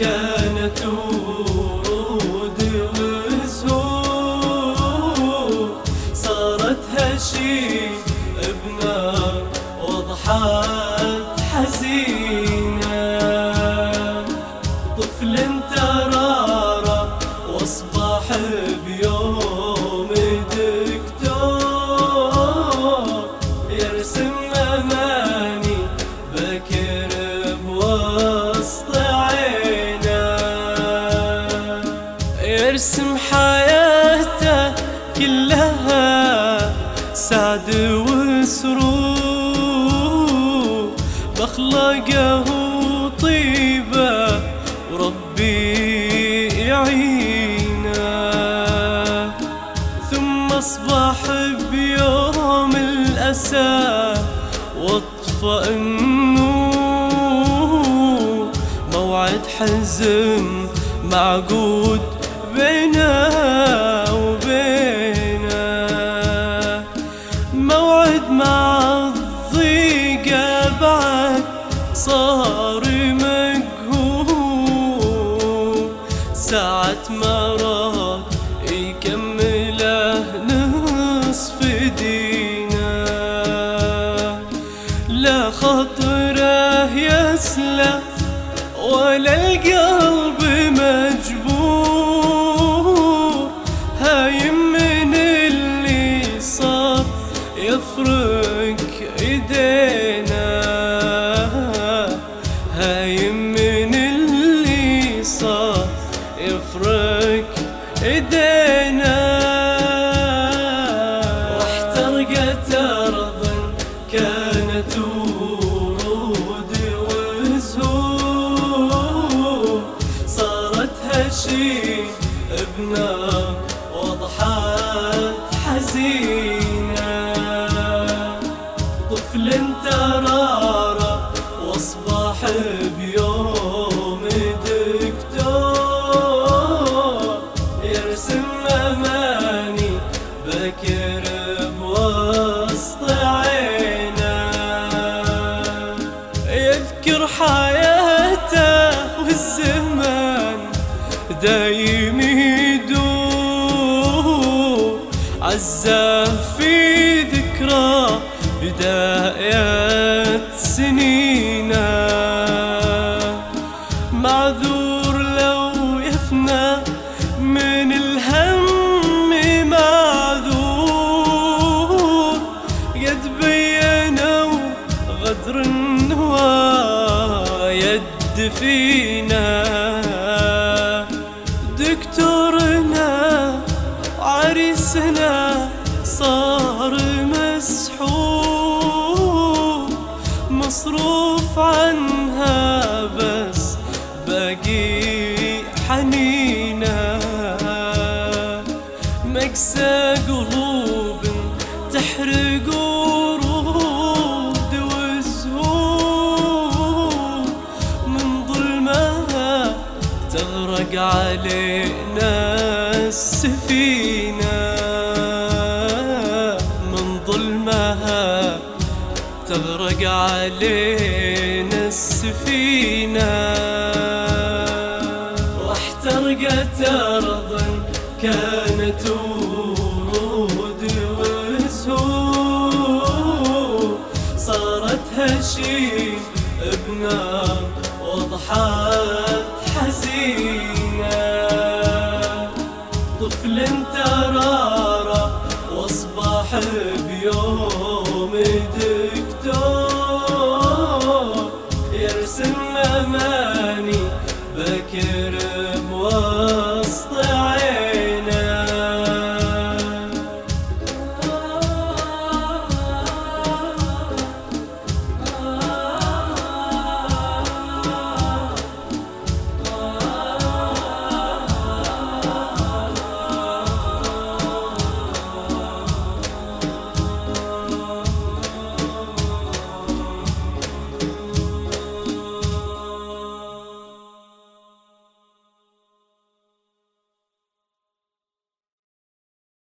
كانت ورود وزهور صارت هشيم بنار وضحات بخلقه طيبة وربي يعينه ثم أصبح بيوم الأسى واطفأ النور. موعد حزم معقود بينه بعد صار صارت هشيم بنار وضحات حزينة. طفل ترارى دايم يدور عزاه في ذكرى بداية سنينة. معذور لو يفنى من الهم معذور قد بينوا غدر النوى يد فينا مصروف عنها بس باقي حنينه مكسى قلوب تحرق ورود وزهور من ظلمها تغرق علينا السفينة. علينا السفينة. واحترقت أرضا كانت ورود وزهور صارت هشيم بنار وضحات حزينة. طفل